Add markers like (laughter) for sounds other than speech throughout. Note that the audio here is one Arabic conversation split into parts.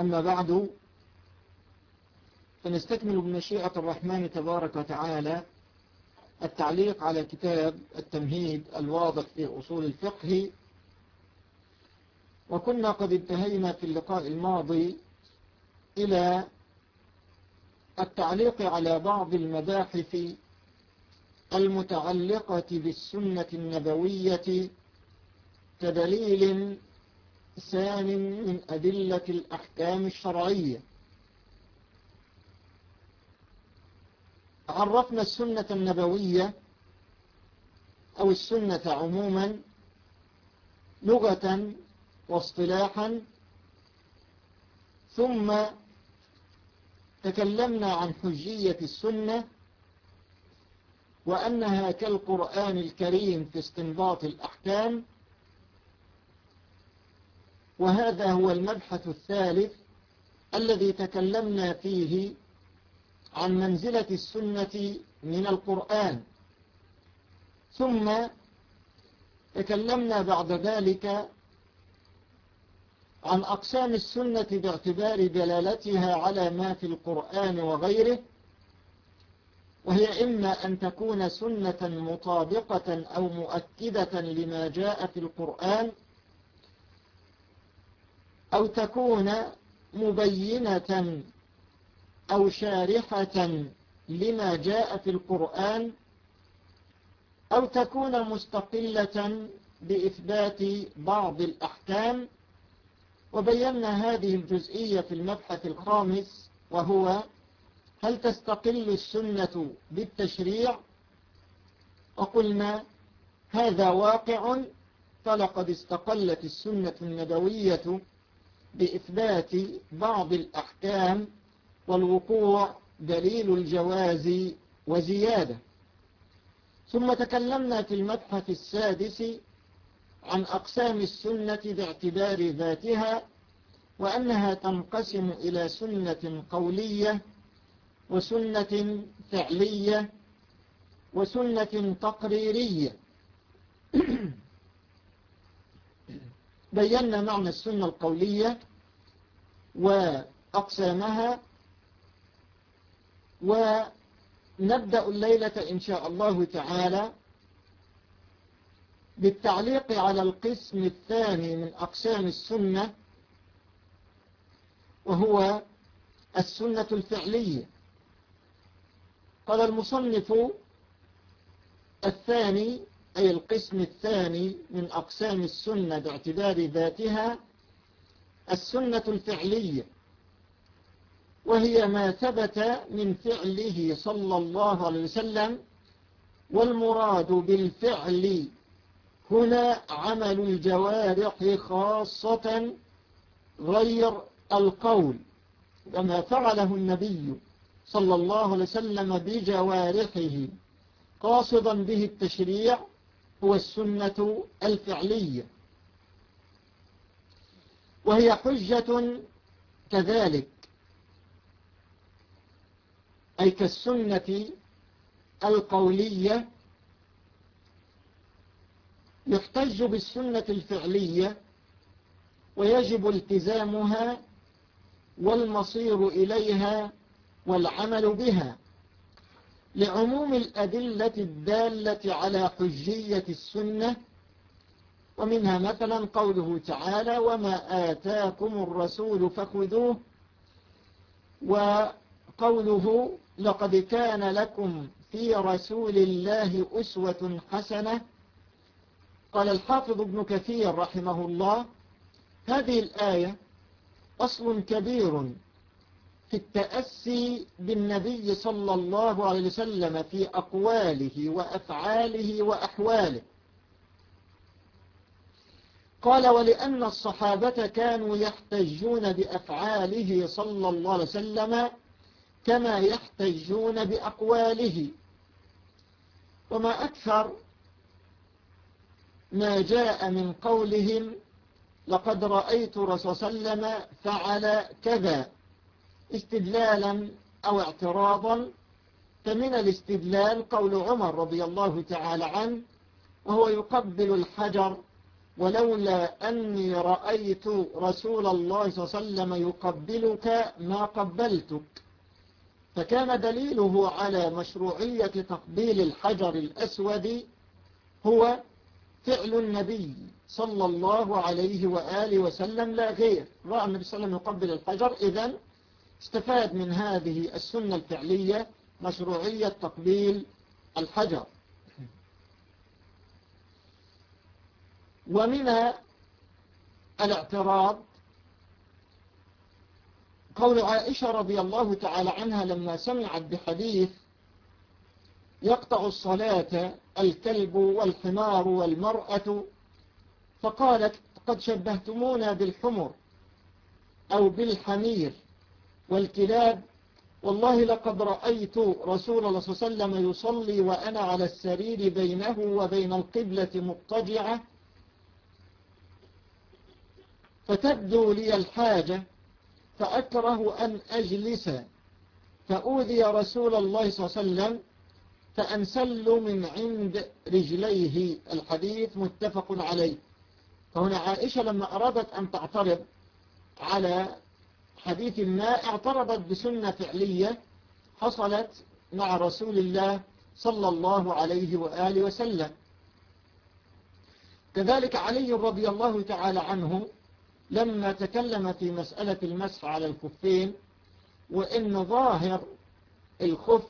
أما بعد فنستكمل بمشيئة الرحمن تبارك وتعالى التعليق على كتاب التمهيد الواضح في أصول الفقه. وكنا قد انتهينا في اللقاء الماضي إلى التعليق على بعض المباحث المتعلقة بالسنة النبوية كدليل ثان من أدلة الأحكام الشرعية. عرفنا السنة النبوية أو السنة عموما لغة واصطلاحا ثم تكلمنا عن حجية السنة وأنها كالقرآن الكريم في استنباط الأحكام وهذا هو المبحث الثالث الذي تكلمنا فيه عن منزلة السنة من القرآن. ثم تكلمنا بعد ذلك عن أقسام السنة باعتبار دلالتها على ما في القرآن وغيره وهي إما أن تكون سنة مطابقة أو مؤكدة لما جاء في القرآن أو تكون مبينة أو شارحة لما جاء في القرآن أو تكون مستقلة بإثبات بعض الأحكام وبينا هذه الجزئية في المبحث الخامس وهو هل تستقل السنة بالتشريع؟ وقلنا هذا واقع فلقد استقلت السنة النبوية بإثبات بعض الأحكام والوقوع دليل الجواز وزيادة. ثم تكلمنا في المبحث السادس عن أقسام السنة باعتبار ذاتها وأنها تنقسم إلى سنة قولية وسنة فعلية وسنة تقريرية. (clears throat) بينا معنى السنة القولية وأقسامها ونبدأ الليلة إن شاء الله تعالى بالتعليق على القسم الثاني من أقسام السنة وهو السنة الفعلية. قال المصنف الثاني أي القسم الثاني من أقسام السنة باعتبار ذاتها السنة الفعلية وهي ما ثبت من فعله صلى الله عليه وسلم والمراد بالفعل هنا عمل الجوارح خاصة غير القول كما فعله النبي صلى الله عليه وسلم بجوارحه قاصدا به التشريع هو السنة الفعلية. وهي حجة كذلك أي كالسنة القولية. يحتج بالسنة الفعلية ويجب التزامها والمصير إليها والعمل بها. لعموم الأدلة الدالة على حجية السنة ومنها مثلا قوله تعالى وما آتاكم الرسول فخذوه وقوله لقد كان لكم في رسول الله أسوة حسنة قال الحافظ ابن كثير رحمه الله هذه الآية أصل كبير في التأسي بالنبي صلى الله عليه وسلم في أقواله وأفعاله وأحواله. قال ولأن الصحابة كانوا يحتجون بأفعاله صلى الله عليه وسلم كما يحتجون بأقواله. وما أكثر ما جاء من قولهم لقد رأيت رسول صلى الله عليه وسلم فعل كذا استدلالا أو اعتراضا فمن الاستدلال قول عمر رضي الله تعالى عنه وهو يقبل الحجر ولولا أني رأيت رسول الله صلى الله عليه وسلم يقبلك ما قبلتك. فكان دليله على مشروعية تقبيل الحجر الأسود هو فعل النبي صلى الله عليه وآله وسلم لا غير. رأى النبي صلى الله عليه وسلم يقبل الحجر إذن استفاد من هذه السنة الفعلية مشروعية تقبيل الحجر. ومن الاعتراض قول عائشة رضي الله تعالى عنها لما سمعت بحديث يقطع الصلاة الكلب والحمار والمرأة فقالت قد شبهتمونا بالحمر أو بالحمير. والكلاب والله لقد رأيت رسول الله صلى الله عليه وسلم يصلي وأنا على السرير بينه وبين القبلة مضطجعة. فتبدو لي الحاجة فأكره أن أجلس. فأوذي رسول الله صلى الله عليه وسلم فأنسل من عند رجليه. الحديث متفق عليه. فهنا عائشة لما أرادت أن تعترض على حديث ما اعترضت بسنة فعلية حصلت مع رسول الله صلى الله عليه وآله وسلم. كذلك علي رضي الله تعالى عنه لما تكلم في مسألة المسح على الخفين وإن ظاهر الخف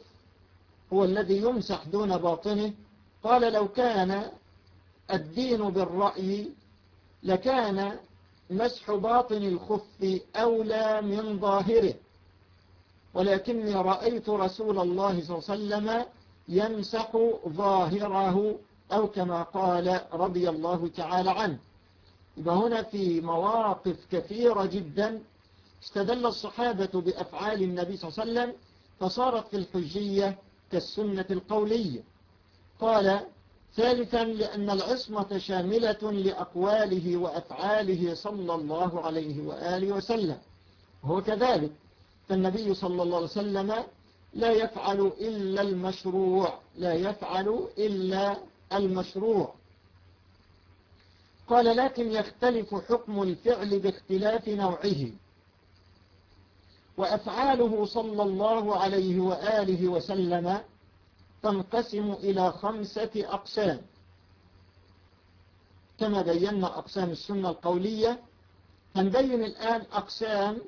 هو الذي يمسح دون باطنه قال لو كان الدين بالرأي لكان مسح باطن الخف أولى من ظاهره. ولكني رأيت رسول الله صلى الله عليه وسلم يمسح ظاهره أو كما قال رضي الله تعالى عنه. يبقى هنا في مواقف كثيرة جدا استدل الصحابة بأفعال النبي صلى الله عليه وسلم فصارت في الحجية كالسنة القولية. قال ثالثا لأن العصمة شاملة لأقواله وأفعاله صلى الله عليه وآله وسلم. هو كذلك. فالنبي صلى الله عليه وسلم لا يفعل إلا المشروع. لا يفعل إلا المشروع. قال لكن يختلف حكم الفعل باختلاف نوعه. وأفعاله صلى الله عليه وآله وسلم تنقسم إلى خمسة أقسام. كما بينا أقسام السنة القولية هنبين الآن أقسام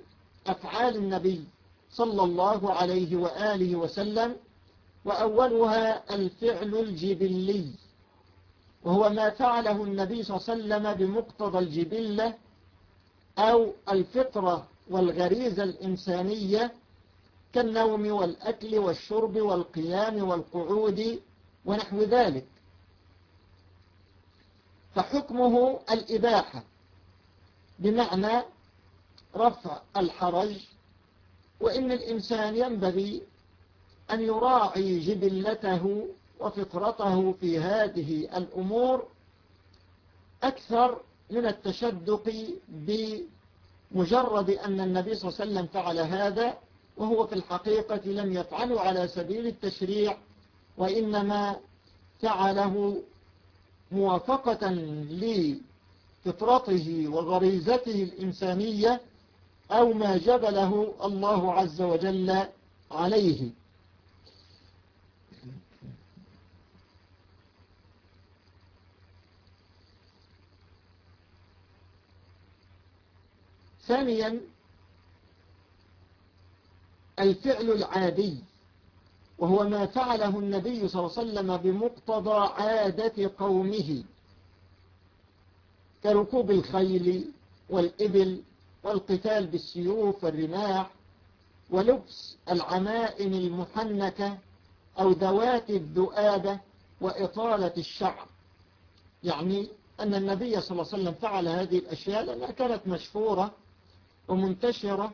أفعال النبي صلى الله عليه وآله وسلم وأولها الفعل الجبلي وهو ما فعله النبي صلى الله عليه وسلم بمقتضى الجبلة أو الفطرة والغريزة الإنسانية كالنوم والأكل والشرب والقيام والقعود ونحو ذلك. فحكمه الإباحة بمعنى رفع الحرج وإن الإنسان ينبغي أن يراعي جبلته وفطرته في هذه الأمور أكثر من التشدق بمجرد أن النبي صلى الله عليه وسلم فعل هذا وهو في الحقيقة لم يفعله على سبيل التشريع وإنما فعله موافقة لفطرته وغريزته الإنسانية أو ما جبله الله عز وجل عليه. ثانيا الفعل العادي وهو ما فعله النبي صلى الله عليه وسلم بمقتضى عادة قومه كركوب الخيل والإبل والقتال بالسيوف والرماح ولبس العمائم المحنكة أو ذوات الذؤابة وإطالة الشعر. يعني أن النبي صلى الله عليه وسلم فعل هذه الأشياء لأنها كانت مشهورة ومنتشرة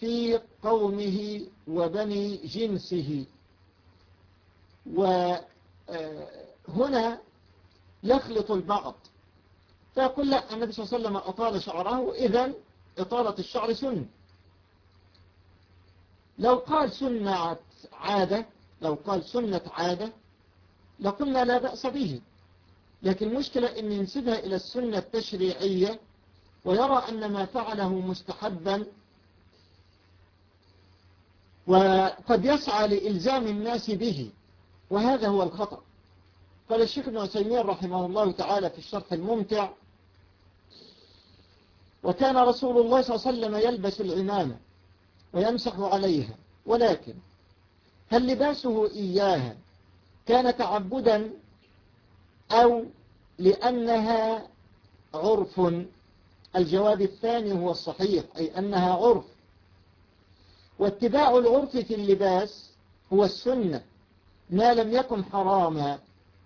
في قومه وبني جنسه. وهنا يخلط البعض. فيقول لا النبي صلى الله عليه وسلم أطال شعره إذا إطالة الشعر سنة. لو قال سنة عادة لو قال سنة عادة لقلنا لا بأس به. لكن المشكلة أن ينسبها إلى السنة التشريعية ويرى أن ما فعله مستحبا وقد يسعى لإلزام الناس به وهذا هو الخطأ. قال الشيخ ابن عثيمين رحمه الله تعالى في الشرح الممتع وكان رسول الله صلى الله عليه وسلم يلبس العمامة ويمسح عليها ولكن هل لباسه إياها كان تعبدا أو لأنها عرف؟ الجواب الثاني هو الصحيح أي أنها عرف. واتباع العرف في اللباس هو السنة ما لم يكن حراما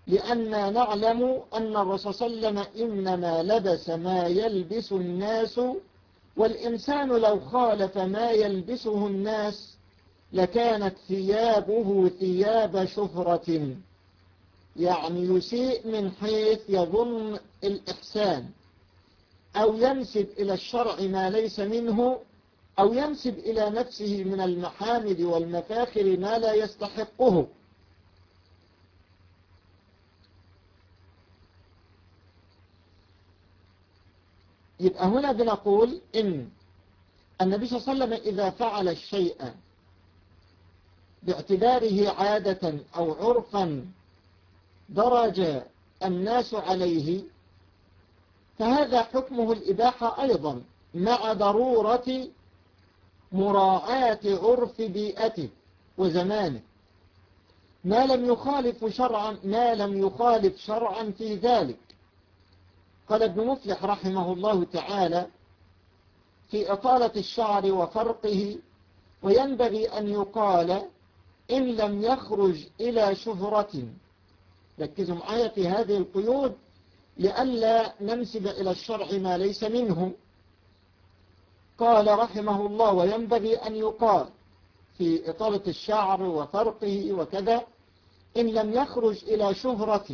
لأن نعلم أن الرسول صلى الله عليه وسلم إنما لبس ما يلبس الناس والإنسان لو خالف ما يلبسه الناس لكانت ثيابه ثياب شهرة. يعني يسيء من حيث يظن الإحسان أو ينسب إلى الشرع ما ليس منه أو ينسب إلى نفسه من المحامد والمفاخر ما لا يستحقه. يبقى هنا بنقول إن النبي صلى الله عليه وسلم إذا فعل الشيء باعتباره عادة أو عرفا درج الناس عليه فهذا حكمه الإباحة أيضا مع ضرورة مراعاة عرف بيئته وزمانه. ما لم يخالف شرعا ما لم يخالف شرعا في ذلك. قال ابن مفلح رحمه الله تعالى في إطالة الشعر وفرقه وينبغي أن يقال إن لم يخرج إلى شهرة. ركزوا معايا في هذه القيود لئلا ننسب إلى الشرع ما ليس منه. قال رحمه الله وينبغي أن يقال في إطالة الشعر وفرقه وكذا إن لم يخرج إلى شهرة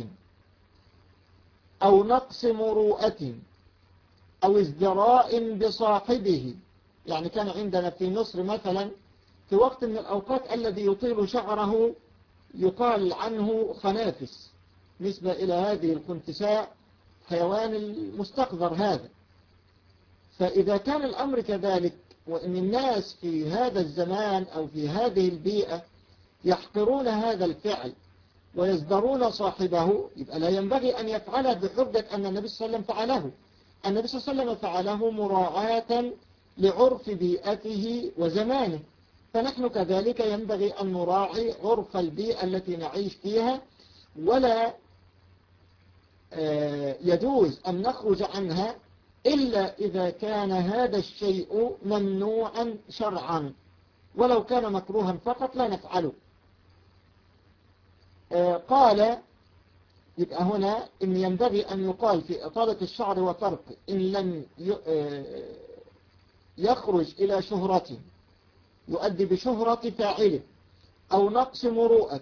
أو نقص مروءة أو ازدراء بصاحبه يعني كان عندنا في مصر مثلا في وقت من الأوقات الذي يطيل شعره يقال عنه خنافس نسبة إلى هذه الخنتساء حيوان المستقذر هذا. فإذا كان الأمر كذلك وإن الناس في هذا الزمان أو في هذه البيئة يحقرون هذا الفعل ويزدرون صاحبه يبقى لا ينبغي أن يفعله بحجة أن النبي صلى الله عليه وسلم فعله. النبي صلى الله عليه وسلم فعله مراعاة لعرف بيئته وزمانه. فنحن كذلك ينبغي أن نراعي عرف البيئة التي نعيش فيها ولا يجوز أن نخرج عنها إلا إذا كان هذا الشيء ممنوعا شرعا. ولو كان مكروها فقط لا نفعله. قال يبقى هنا إن ينبغي أن يقال في إطالة الشعر وفرق إن لم يخرج إلى شهرة يؤدي بشهرة فاعله أو نقص مروءة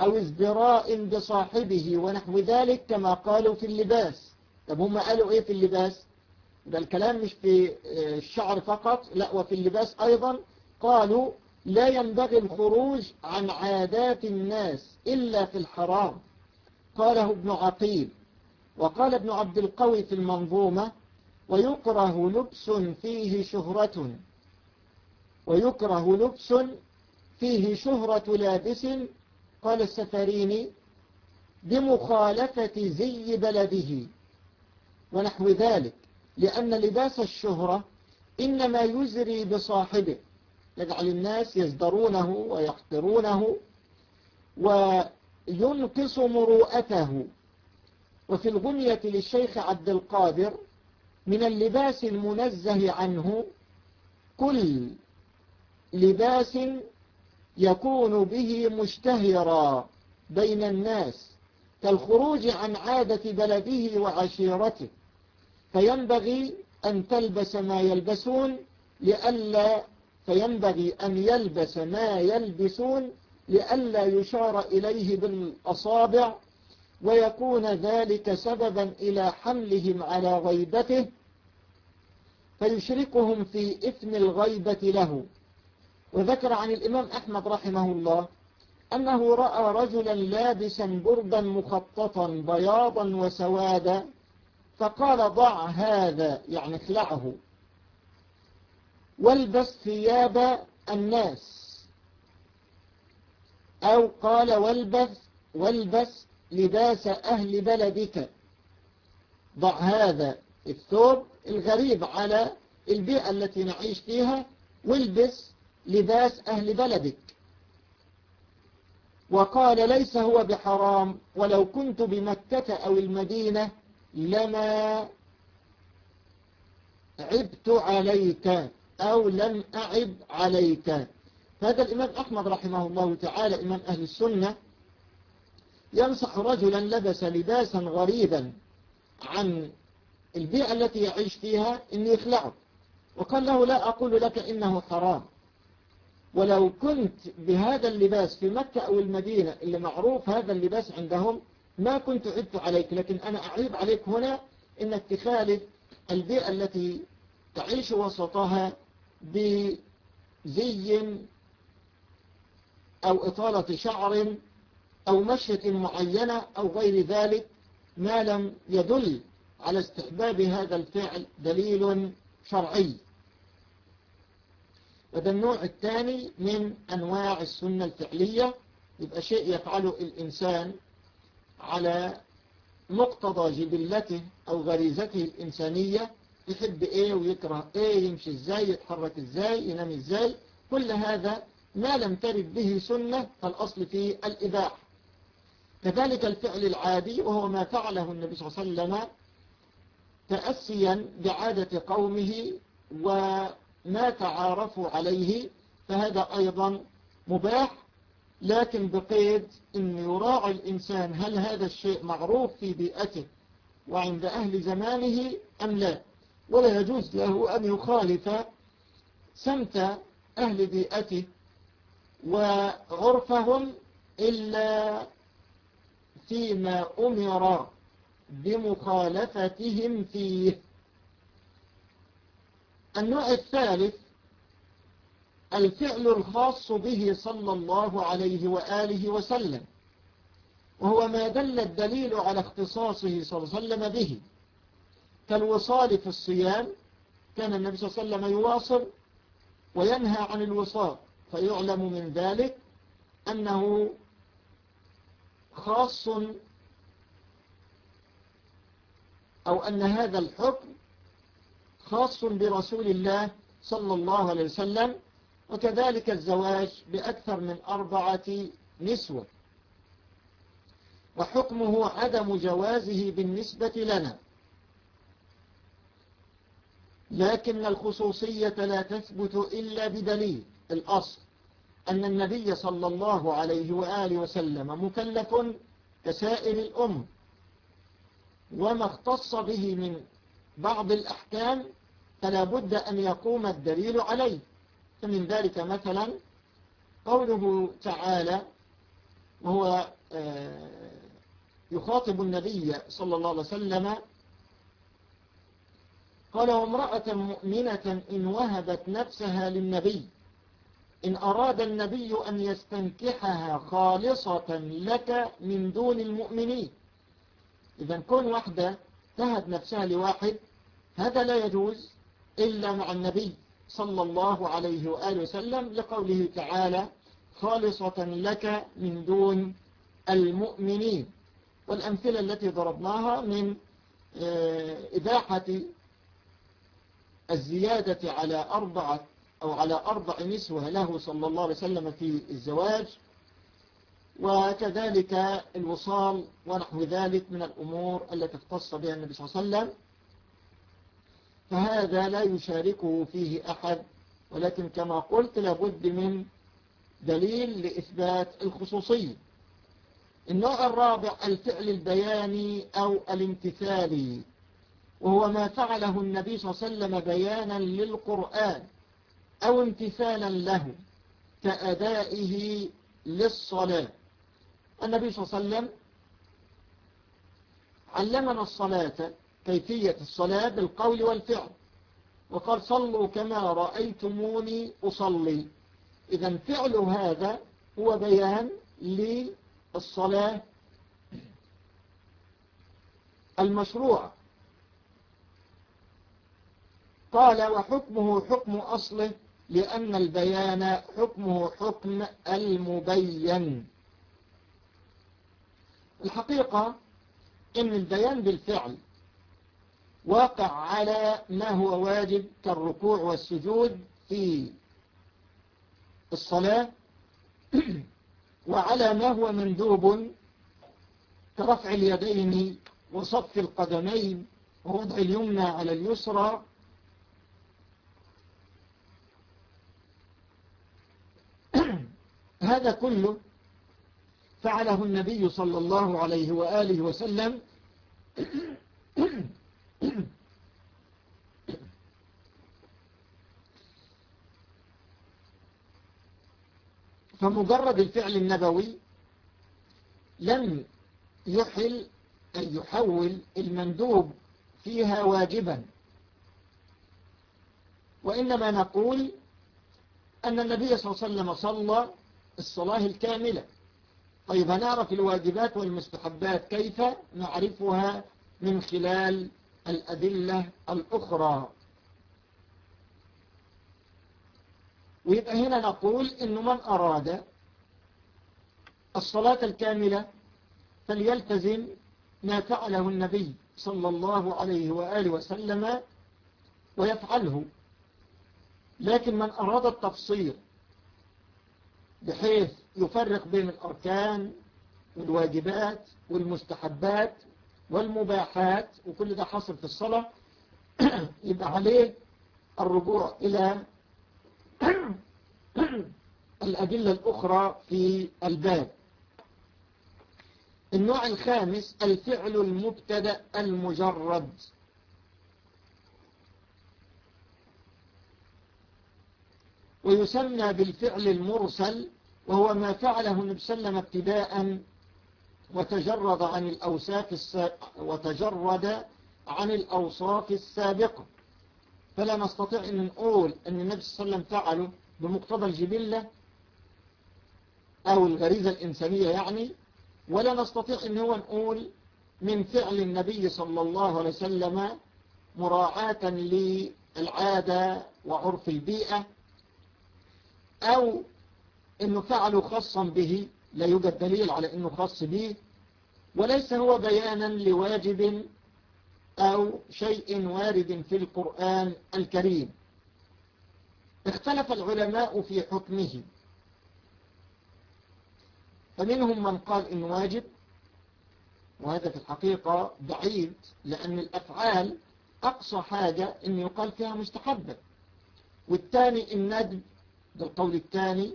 أو ازدراء بصاحبه ونحو ذلك كما قالوا في اللباس. طب هم قالوا إيه في اللباس؟ ده الكلام مش في الشعر فقط لا وفي اللباس أيضا. قالوا لا ينبغي الخروج عن عادات الناس إلا في الحرام. قاله ابن عقيل. وقال ابن عبد القوي في المنظومة ويكره لبس فيه شهرة. ويكره لبس فيه شهرة لابس. قال السفريني بمخالفة زي بلده ونحو ذلك. لأن لباس الشهرة إنما يزري بصاحبه. يجعل الناس يزدرونه ويحقرونه وينقص مروءته. وفي الغنية للشيخ عبد القادر من اللباس المنزه عنه كل لباس يكون به مشتهرا بين الناس كالخروج عن عادة بلده وعشيرته. فينبغي أن تلبس ما يلبسون لئلا فينبغي أن يلبس ما يلبسون لئلا يشار إليه بالأصابع ويكون ذلك سببا إلى حملهم على غيبته فيشركهم في إثم الغيبة له. وذكر عن الإمام أحمد رحمه الله أنه رأى رجلا لابسا بردا مخططا بياضا وسوادا فقال ضع هذا يعني اخلعه. والبس ثياب الناس. أو قال والبس والبس لباس أهل بلدك. ضع هذا الثوب الغريب على البيئة التي نعيش فيها والبس لباس أهل بلدك. وقال ليس هو بحرام ولو كنت بمكة أو المدينة لما عبت عليك أو لم أعب عليك. هذا الإمام أحمد رحمه الله تعالى إمام أهل السنة ينصح رجلا لبس لباسا غريبا عن البيئة التي يعيش فيها إن يخلعه وقال له لا أقول لك إنه حرام. ولو كنت بهذا اللباس في مكة أو المدينة اللي معروف هذا اللباس عندهم ما كنت عدت عليك لكن أنا أعيب عليك هنا إنك تخالف البيئة التي تعيش وسطها بزي أو إطالة شعر أو مشية معينة أو غير ذلك ما لم يدل على استحباب هذا الفعل دليل شرعي. وده النوع الثاني من أنواع السنة الفعلية يبقى شيء يفعله الإنسان على مقتضى جبلته أو غريزته الإنسانية يحب إيه ويكره إيه يمشي إزاي يتحرك إزاي ينام إزاي. كل هذا ما لم ترد به سنة فالأصل فيه الإباحة. كذلك الفعل العادي وهو ما فعله النبي صلى الله عليه وسلم تأسيا بعادة قومه وما تعارفوا عليه فهذا أيضا مباح. لكن بقيد أن يراعي الإنسان هل هذا الشيء معروف في بيئته وعند أهل زمانه أم لا. ولا يجوز له أن يخالف سمت أهل بيئته وعرفهم إلا فيما أمر بمخالفتهم فيه. النوع الثالث الفعل الخاص به صلى الله عليه وآله وسلم. وهو ما دل الدليل على اختصاصه صلى الله عليه وسلم به. كالوصال في الصيام كان النبي صلى الله عليه وسلم يواصل وينهى عن الوصال فيعلم من ذلك أنه خاص أو أن هذا الحكم خاص برسول الله صلى الله عليه وسلم وكذلك الزواج بأكثر من أربعة نسوة. وحكمه عدم جوازه بالنسبة لنا. لكن الخصوصية لا تثبت إلا بدليل. الأصل أن النبي صلى الله عليه وآله وسلم مكلف كسائر الأم وما اختص به من بعض الأحكام فلا بد أن يقوم الدليل عليه. فمن ذلك مثلا قوله تعالى وهو يخاطب النبي صلى الله عليه وسلم قال وامرأة مؤمنة إن وهبت نفسها للنبي إن أراد النبي أن يستنكحها خالصة لك من دون المؤمنين. إذا كون واحدة تهب نفسها لواحد هذا لا يجوز إلا مع النبي. صلى الله عليه وآله وسلم لقوله تعالى خالصة لك من دون المؤمنين. والأمثلة التي ضربناها من إباحة الزيادة على أربعة أو على أربع نسوة له صلى الله عليه وسلم في الزواج وكذلك الوصال ونحو ذلك من الأمور التي اختص بها النبي صلى الله عليه وسلم. فهذا لا يشاركه فيه أحد ولكن كما قلت لابد من دليل لإثبات الخصوصية. النوع الرابع الفعل البياني أو الامتثالي وهو ما فعله النبي صلى الله عليه وسلم بيانا للقرآن أو امتثالا له كأدائه للصلاة. النبي صلى الله عليه وسلم علمنا الصلاة كيفية الصلاة بالقول والفعل. وقال صلوا كما رأيتموني أصلي. إذا فعل هذا هو بيان للصلاة المشروع قال وحكمه حكم أصله لأن البيان حكمه حكم المبين. الحقيقة إن البيان بالفعل واقع على ما هو واجب كالركوع والسجود في الصلاة (clears throat) وعلى ما هو مندوب كرفع اليدين وصف القدمين ووضع اليمنى على اليسرى. (clears throat) هذا كله فعله النبي صلى الله عليه وآله وسلم. (clears throat) (coughs) فمجرد الفعل النبوي لم يحل أن يحول المندوب فيها واجبا. وإنما نقول أن النبي صلى الله عليه وسلم صلى الصلاة الكاملة. طيب هنعرف الواجبات والمستحبات كيف نعرفها من خلال الأدلة الأخرى. ويبقى هنا نقول إنه من أراد الصلاة الكاملة فليلتزم ما فعله النبي صلى الله عليه وآله وسلم ويفعله. لكن من أراد التفصيل بحيث يفرق بين الأركان والواجبات والمستحبات والمباحات وكل ده حصل في الصلاة (clears throat) يبقى عليه الرجوع إلى (clears throat) الأدلة الأخرى في الباب. النوع الخامس الفعل المبتدأ المجرد. ويسمى بالفعل المرسل وهو ما فعله النبي صلى الله عليه وسلم ابتداء وتجرد عن الأوصاف وتجرد عن الأوصاف السابقة. فلا نستطيع أن نقول أن النبي صلى الله عليه وسلم فعله بمقتضى الجبلة أو الغريزة الإنسانية يعني. ولا نستطيع أن هو نقول من فعل النبي صلى الله عليه وسلم مراعاة للعادة وعرف البيئة أو أنه فعله خاصا به لا يوجد دليل على أنه خاص به وليس هو بيانا لواجب أو شيء وارد في القرآن الكريم. اختلف العلماء في حكمه. فمنهم من قال إنه واجب وهذا في الحقيقة بعيد لأن الأفعال أقصى حاجة إن يقال فيها مستحبة. والثاني الندب ده القول الثاني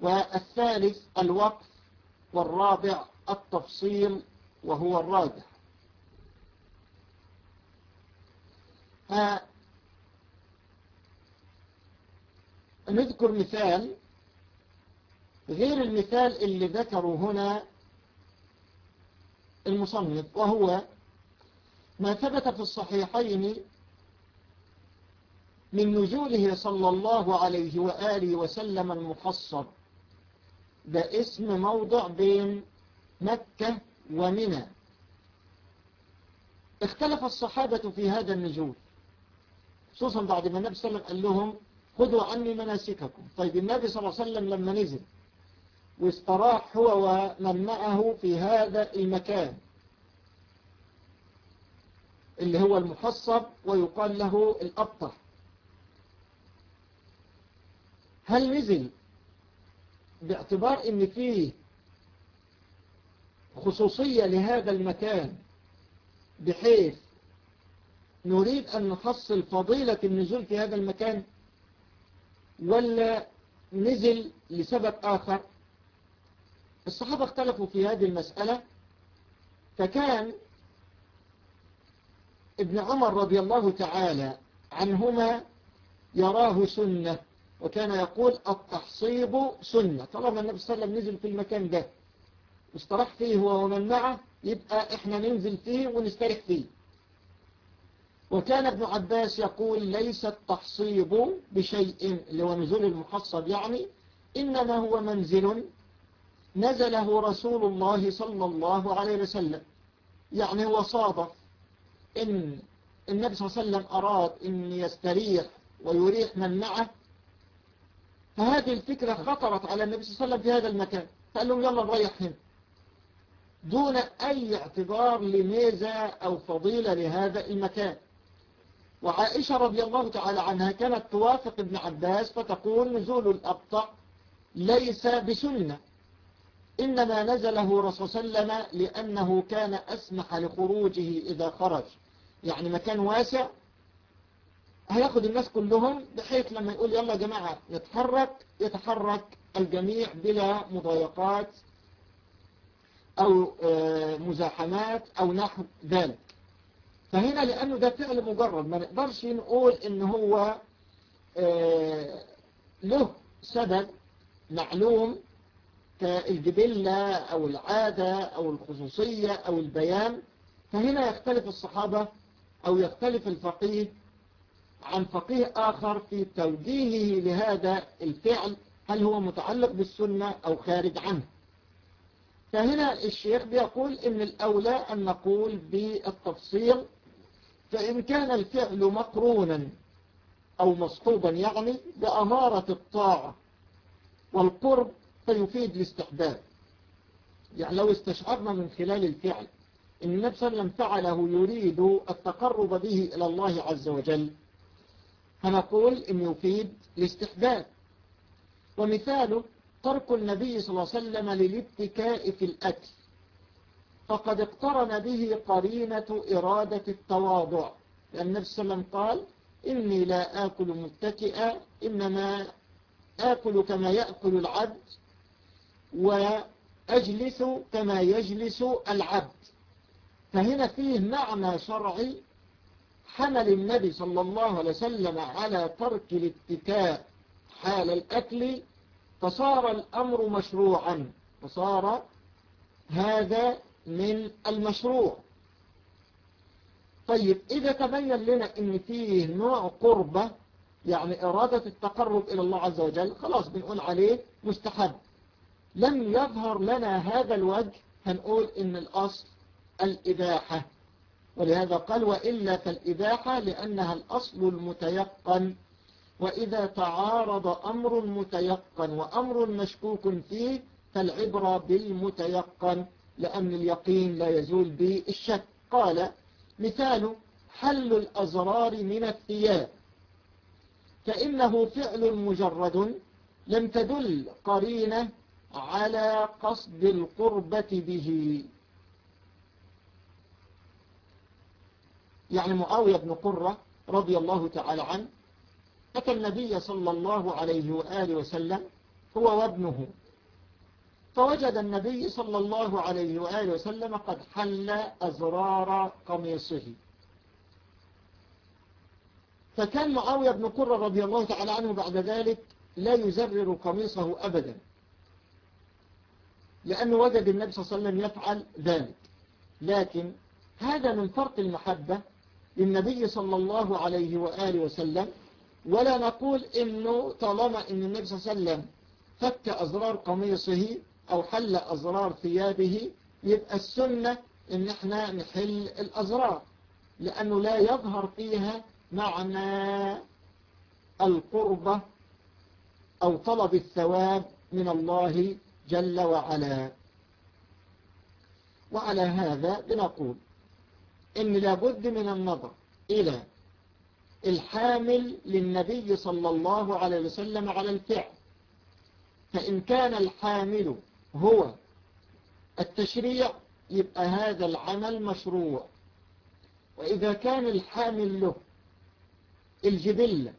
والثالث الوقف والرابع التفصيل وهو الراجح. نذكر مثال غير المثال اللي ذكره هنا المصنف وهو ما ثبت في الصحيحين من نزوله صلى الله عليه وآله وسلم المحصر ده اسم موضع بين مكة ومنى. اختلف الصحابة في هذا النزول خصوصا بعد ما النبي صلى الله عليه وسلم قال لهم خذوا عني مناسككم. طيب النبي صلى الله عليه وسلم لما نزل واستراح هو ومن معه في هذا المكان اللي هو المحصب ويقال له الأبطح. هل نزل باعتبار إن فيه خصوصية لهذا المكان بحيث نريد أن نحصل فضيلة النزول في هذا المكان ولا نزل لسبب آخر؟ الصحابة اختلفوا في هذه المسألة فكان ابن عمر رضي الله تعالى عنهما يراه سنة. وكان يقول التحصيب سنة. طالما النبي صلى الله عليه وسلم نزل في المكان ده واستراح فيه هو ومن معه يبقى إحنا ننزل فيه ونستريح فيه. وكان ابن عباس يقول ليس التحصيب بشيء اللي هو نزول المحصب يعني إنما هو منزل نزله رسول الله صلى الله عليه وسلم. يعني هو صادف إن النبي صلى الله عليه وسلم أراد أن يستريح ويريح من معه فهذه الفكرة خطرت على النبي صلى الله عليه وسلم في هذا المكان. فقال لهم يلا نريح هنا دون أي اعتبار لميزة أو فضيلة لهذا المكان. وعائشة رضي الله تعالى عنها كانت توافق ابن عباس فتقول نزول الأبطع ليس بسنة. إنما نزله رسول صلى الله عليه وسلم لأنه كان أسمح لخروجه إذا خرج. يعني مكان واسع هياخد الناس كلهم بحيث لما يقول يلا يا جماعة نتحرك يتحرك الجميع بلا مضايقات أو مزاحمات أو نحو ذلك. فهنا لأنه ده فعل مجرد ما نقدرش نقول إن هو له سبب معلوم كالجبلة أو العادة أو الخصوصية أو البيان. فهنا يختلف الصحابة أو يختلف الفقيه عن فقيه آخر في توجيهه لهذا الفعل هل هو متعلق بالسنة أو خارج عنه؟ فهنا الشيخ بيقول إن الأولى أن نقول بالتفصيل فإن كان الفعل مقرونا أو مصحوبا يعني بأمارة الطاعة والقرب فيفيد الاستحباب. يعني لو استشعرنا من خلال الفعل إن عليه وسلم فعله يريد التقرب به إلى الله عز وجل فنقول إن يفيد الاستحباب. ومثاله ترك النبي صلى الله عليه وسلم للاتكاء في الأكل. فقد اقترن به قرينة إرادة التواضع. لأن النبي صلى الله عليه وسلم قال إني لا آكل متكئا إنما آكل كما يأكل العبد وأجلس كما يجلس العبد. فهنا فيه معنى شرعي حمل النبي صلى الله عليه وسلم على ترك الاتكاء حال الأكل فصار الأمر مشروعا فصار هذا من المشروع. طيب إذا تبين لنا أن فيه نوع قربة يعني إرادة التقرب إلى الله عز وجل خلاص بنقول عليه مستحب. لم يظهر لنا هذا الوجه هنقول إن الأصل الإباحة. ولهذا قال وإلا فالإباحة لأنها الأصل المتيقن. وإذا تعارض أمر متيقن وأمر مشكوك فيه فالعبرة بالمتيقن لأن اليقين لا يزول بالشك. قال مثال حل الأزرار من الثياب. فإنه فعل مجرد لم تدل قرينة على قصد القربة به. يعني معاوية بن قرة رضي الله تعالى عنه أتى النبي صلى الله عليه وآله وسلم هو وابنه. فوجد النبي صلى الله عليه وآله وسلم قد حل أزرار قميصه. فكان معاوية بن قرة رضي الله تعالى عنه بعد ذلك لا يزرر قميصه أبدا لأنه وجد النبي صلى الله عليه وسلم يفعل ذلك. لكن هذا من فرق المحبة للنبي صلى الله عليه وآله وسلم ولا نقول إنه طالما إن النبي صلى الله عليه وسلم فك أزرار قميصه أو حل أزرار ثيابه يبقى السنة إن إحنا نحل الأزرار لأنه لا يظهر فيها معنى القربة أو طلب الثواب من الله جل وعلا. وعلى هذا بنقول إن لابد من النظر إلى الحامل للنبي صلى الله عليه وسلم على الفعل. فإن كان الحامل هو التشريع يبقى هذا العمل مشروع. وإذا كان الحامل له الجبلة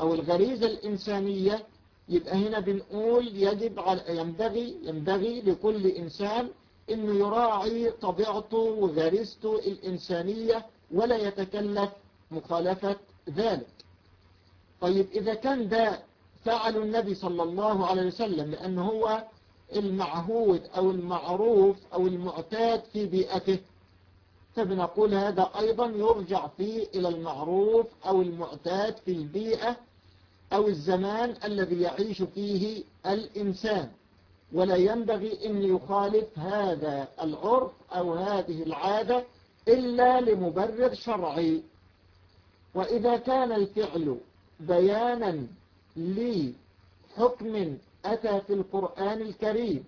أو الغريزة الإنسانية يبقى هنا بنقول يجب على ينبغي ينبغي لكل إنسان إنه يراعي طبيعته وغريزته الإنسانية ولا يتكلف مخالفة ذلك. طيب إذا كان ده فعل النبي صلى الله عليه وسلم لأنه هو المعهود أو المعروف أو المعتاد في بيئته فبنقول هذا أيضا يرجع فيه إلى المعروف أو المعتاد في البيئة أو الزمان الذي يعيش فيه الإنسان. ولا ينبغي أن يخالف هذا العرف أو هذه العادة إلا لمبرر شرعي. وإذا كان الفعل بيانا لحكم أتى في القرآن الكريم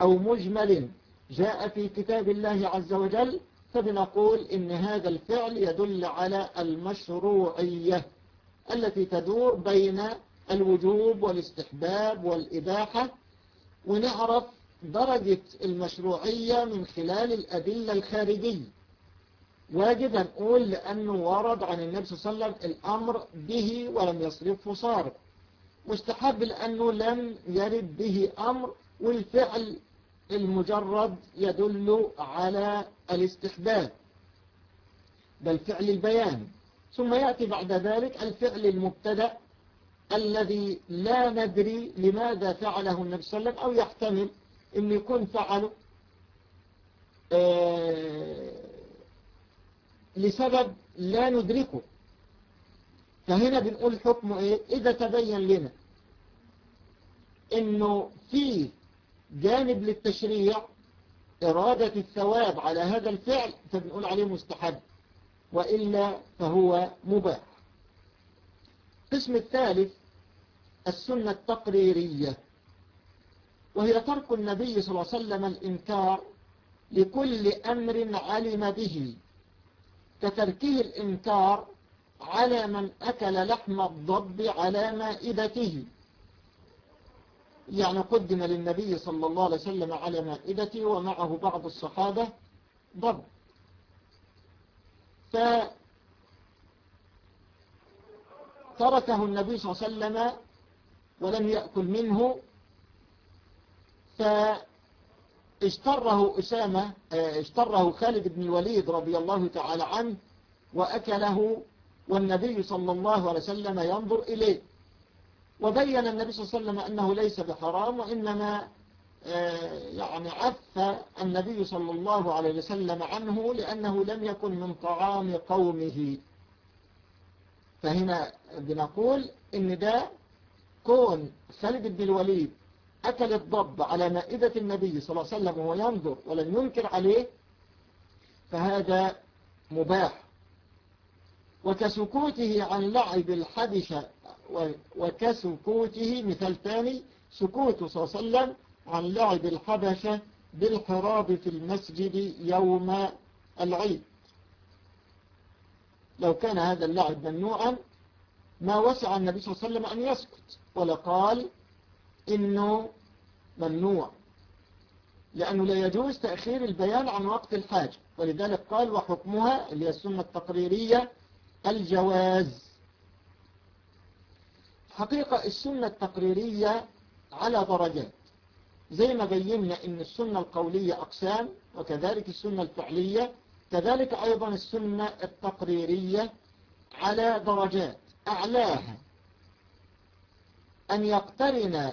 أو مجمل جاء في كتاب الله عز وجل فبنقول إن هذا الفعل يدل على المشروعية التي تدور بين الوجوب والاستحباب والإباحة ونعرف درجة المشروعية من خلال الأدلة الخارجية. واجب أن أقول لأنه ورد عن النبي صلى الله عليه وسلم الأمر به ولم يصرفه صارف. مستحب لأنه لم يرد به أمر والفعل المجرد يدل على الاستحباب. بل فعل البيان. ثم يأتي بعد ذلك الفعل المبتدأ. الذي لا ندري لماذا فعله النبي صلى الله عليه وسلم أو يحتمل أن يكون فعله آه لسبب لا ندركه. فهنا بنقول حكمه إيه؟ إذا تبين لنا إنه في جانب للتشريع إرادة الثواب على هذا الفعل فبنقول عليه مستحب وإلا فهو مباح. القسم الثالث السنة التقريرية. وهي ترك النبي صلى الله عليه وسلم الإنكار لكل أمر علم به كتركه الإنكار على من أكل لحم الضب على مائدته. يعني قدم للنبي صلى الله عليه وسلم على مائدته ومعه بعض الصحابة ضب. فتركه النبي صلى الله عليه وسلم ولم يأكل منه فاشتره أسامة اشتره خالد بن الوليد رضي الله تعالى عنه وأكله والنبي صلى الله عليه وسلم ينظر إليه. وبين النبي صلى الله عليه وسلم أنه ليس بحرام وإنما يعني عف النبي صلى الله عليه وسلم عنه لأنه لم يكن من طعام قومه. فهنا بنقول إن ده كون خالد بن الوليد أكل الضب على مائدة النبي صلى الله عليه وسلم وهو ينظر ولم ينكر عليه فهذا مباح. وكسكوته عن لعب الحبشة وكسكوته مثال ثاني سكوت صلى الله عليه وسلم عن لعب الحبشة بالحراب في المسجد يوم العيد. لو كان هذا اللعب ممنوعا ما وسع النبي صلى الله عليه وسلم أن يسكت. ولقال إنه ممنوع لأنه لا يجوز تأخير البيان عن وقت الحاجة ولذلك قال وحكمها اللي هي السنة التقريرية الجواز. حقيقة السنة التقريرية على درجات. زي ما بينا إن السنة القولية أقسام وكذلك السنة الفعلية كذلك أيضا السنة التقريرية على درجات. اعلاها أن يقترن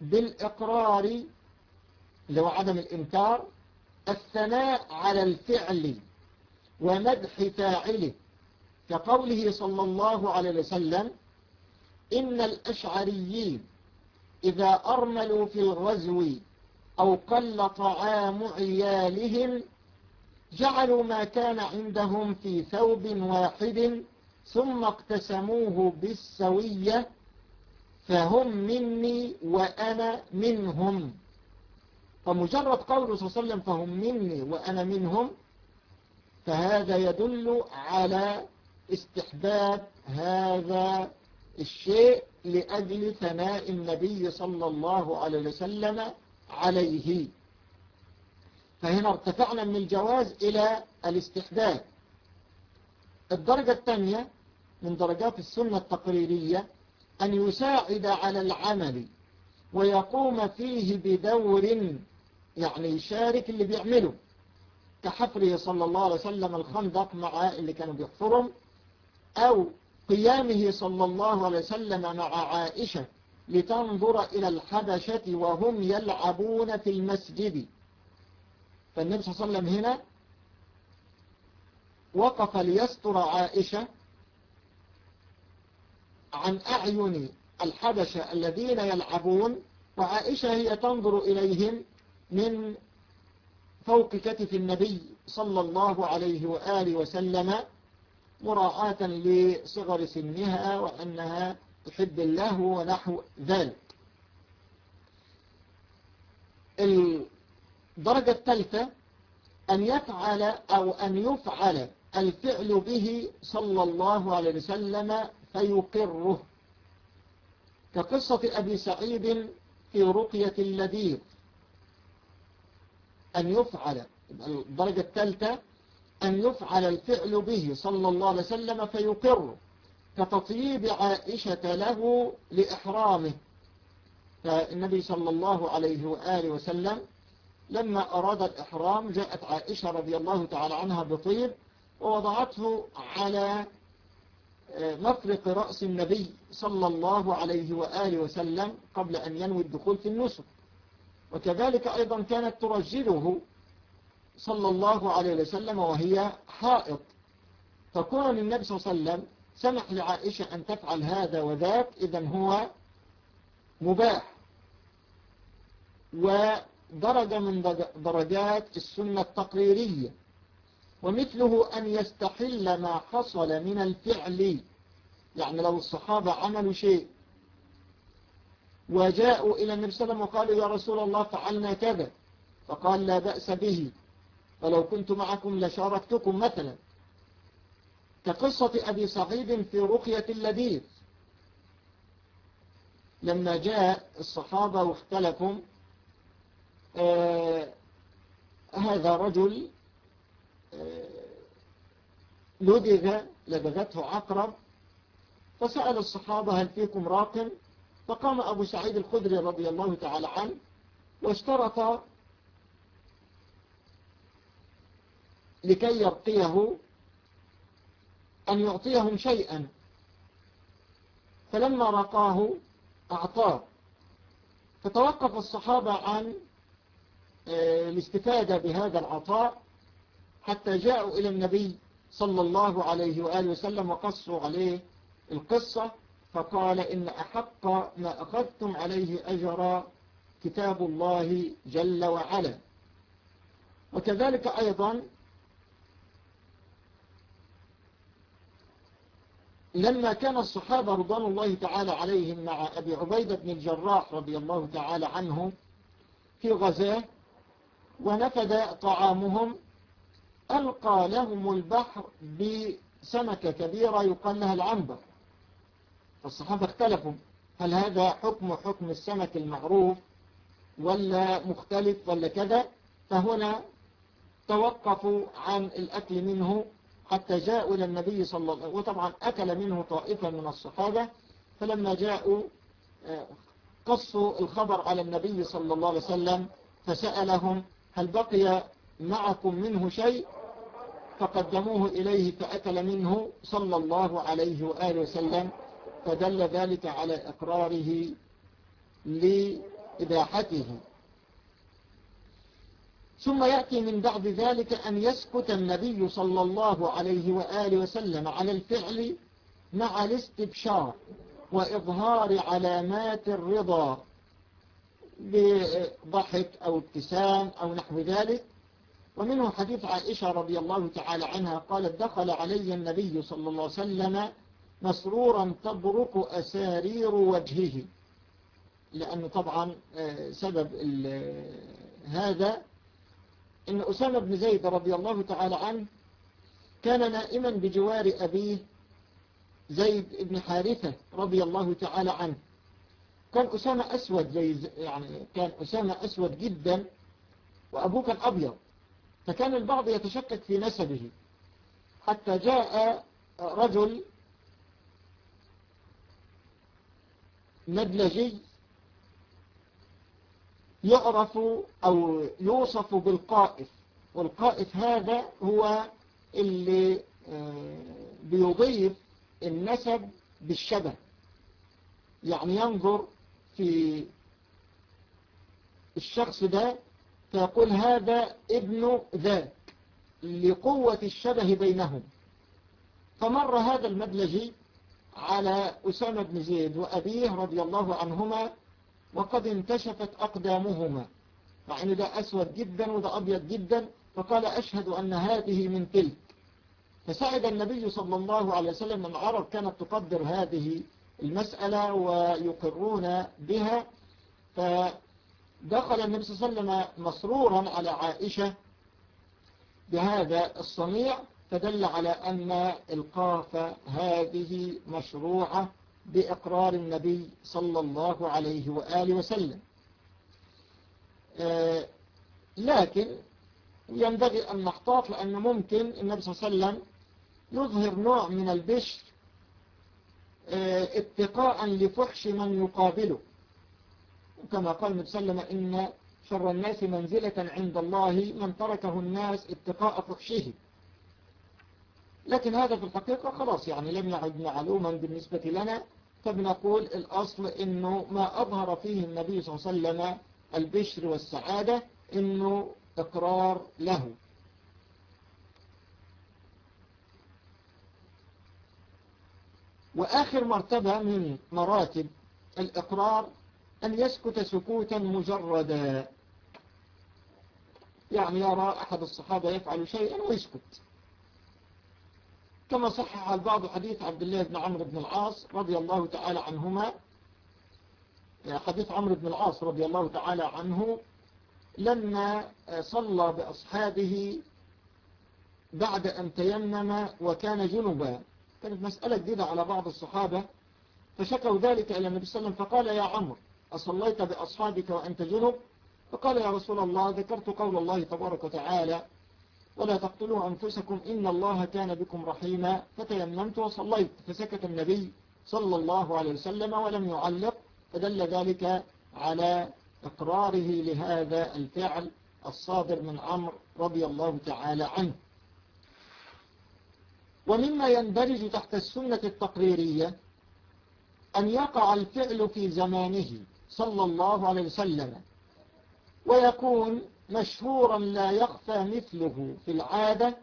بالإقرار اللي هو عدم الإنكار الثناء على الفعل ومدح فاعله. كقوله صلى الله عليه وسلم إن الأشعريين إذا أرملوا في الغزو أو قل طعام عيالهم جعلوا ما كان عندهم في ثوب واحد ثم اقتسموه بالسوية فهم مني وأنا منهم. فمجرد قوله صلى الله عليه وسلم فهم مني وأنا منهم فهذا يدل على استحباب هذا الشيء لأجل ثناء النبي صلى الله عليه وسلم عليه. فهنا ارتفعنا من الجواز إلى الاستحباب. الدرجة الثانية من درجات السنة التقريرية أن يساعد على العمل ويقوم فيه بدور يعني يشارك اللي بيعمله. كحفره صلى الله عليه وسلم الخندق مع اللي كانوا بيحفرهم أو قيامه صلى الله عليه وسلم مع عائشة لتنظر إلى الحبشة وهم يلعبون في المسجد. فالنبي صلى الله عليه وسلم هنا وقف ليستر عائشة عن أعين الحبشة الذين يلعبون وعائشة هي تنظر إليهم من فوق كتف النبي صلى الله عليه وآله وسلم مراعاة لصغر سنها وأنها تحب الله ونحو ذلك. الدرجة الثالثة أن يفعل أو أن يفعل الفعل به صلى الله عليه وسلم فيقره. كقصة أبي سعيد في رقية اللذيذ. أن يفعل الدرجة الثالثة أن يفعل الفعل به صلى الله عليه وسلم فيقر كتطييب عائشة له لإحرامه. فالنبي صلى الله عليه وآله وسلم لما أراد الإحرام جاءت عائشة رضي الله تعالى عنها بطيب ووضعته على مفرق رأس النبي صلى الله عليه وآله وسلم قبل أن ينوي الدخول في النسك وكذلك أيضا كانت ترجله صلى الله عليه وسلم وهي حائط. فكون النبي صلى الله عليه وسلم سمح لعائشة أن تفعل هذا وذاك إذا هو مباح. ودرجة من درجات السنة التقريرية. ومثله أن يستحل ما حصل من الفعل. يعني لو الصحابة عملوا شيء وجاءوا إلى النبي صلى الله عليه وسلم وقالوا يا رسول الله فعلنا كذا فقال لا بأس به ولو كنت معكم لشاركتكم مثلا. كقصة أبي سعيد في رقية اللذيذ. لما جاء الصحابة واختلفوا آه هذا رجل لدغ لدغته عقرب فسأل الصحابة هل فيكم راق؟ فقام أبو سعيد الخدري رضي الله تعالى عنه واشترط لكي يرقيه أن يعطيهم شيئا. فلما رقاه أعطاه. فتوقف الصحابة عن آه، الاستفادة بهذا العطاء حتى جاءوا إلى النبي صلى الله عليه وآله وسلم وقصوا عليه القصة فقال إن أحق ما أخذتم عليه أجر كتاب الله جل وعلا. وكذلك أيضا لما كان الصحابة رضوان الله تعالى عليهم مع أبي عبيدة بن الجراح رضي الله تعالى عنه في غزاة ونفد طعامهم ألقى لهم البحر بسمكة كبيرة يقال لها العنبر. فالصحابة اختلفوا هل هذا حكم حكم السمك المعروف ولا مختلف ولا كذا؟ فهنا توقفوا عن الأكل منه حتى جاءوا إلى النبي صلى الله عليه وسلم وطبعا أكل منه طائفة من الصحابة. فلما جاءوا آه، قصوا الخبر على النبي صلى الله عليه وسلم فسألهم هل بقي معكم منه شيء؟ فقدموه إليه فأكل منه صلى الله عليه وآله وسلم فدل ذلك على إقراره لإباحته. ثم يأتي من بعد ذلك أن يسكت النبي صلى الله عليه وآله وسلم على الفعل مع الاستبشار وإظهار علامات الرضا بضحك أو ابتسام أو نحو ذلك ومنه حديث عائشة رضي الله تعالى عنها قالت دخل علي النبي صلى الله عليه وسلم مسرورا تبرق أسارير وجهه. لأنه طبعا آه، سبب هذا إن أسامة بن زيد رضي الله تعالى عنه كان نائما بجوار أبيه زيد بن حارثة رضي الله تعالى عنه. كان أسامة أسود زي يعني كان أسامة أسود جدا وأبوه كان أبيض. فكان البعض يتشكك في نسبه. حتى جاء رجل مدلجي يعرف أو يوصف بالقائف والقائف هذا هو اللي آه، بيضيف النسب بالشبه. يعني ينظر في الشخص ده فيقول هذا ابن ذاك لقوة الشبه بينهم. فمر هذا المدلجي على أسامة بن زيد وأبيه رضي الله عنهما وقد انتشفت أقدامهما. مع أن ده أسود جدا وده أبيض جدا فقال أشهد أن هذه من تلك. فسعد النبي صلى الله عليه وسلم من العرب كانت تقدر هذه المسألة ويقرون بها فدخل النبي صلى الله عليه وسلم مسرورا على عائشة بهذا الصنيع فدل على أن القافة هذه مشروعة بإقرار النبي صلى الله عليه وآله وسلم. لكن ينبغي أن نحتاط لأن ممكن النبي صلى الله عليه وسلم يظهر نوع من البشر اتقاء لفحش من يقابله. كما قال النبي صلى الله عليه وسلم إن شر الناس منزلة عند الله من تركه الناس اتقاء فحشه. لكن هذا في الحقيقة خلاص يعني لم يعد معلوما بالنسبة لنا. فبنقول الأصل إنه ما أظهر فيه النبي صلى الله عليه وسلم البشر والسعادة إنه إقرار له. وآخر مرتبة من مراتب الإقرار أن يسكت سكوتا مجردا. يعني يرى أحد الصحابة يفعل شيئا ويسكت. كما صحح البعض حديث عبد الله بن عمرو بن العاص رضي الله تعالى عنهما. حديث عمرو بن العاص رضي الله تعالى عنه لما صلى بأصحابه بعد أن تيمم وكان جنبا. كانت مسألة جديدة على بعض الصحابة فشكوا ذلك إلى النبي صلى الله عليه وسلم فقال يا عمرو أصليت بأصحابك وأنت جنب فقال يا رسول الله ذكرت قول الله تبارك وتعالى ولا تقتلوا أنفسكم إن الله كان بكم رحيما. فتيممت وصليت فسكت النبي صلى الله عليه وسلم ولم يعلق فدل ذلك على إقراره لهذا الفعل الصادر من عمرو رضي الله تعالى عنه. ومما يندرج تحت السنة التقريرية أن يقع الفعل في زمانه صلى الله عليه وسلم ويكون مشهورا لا يخفى مثله في العادة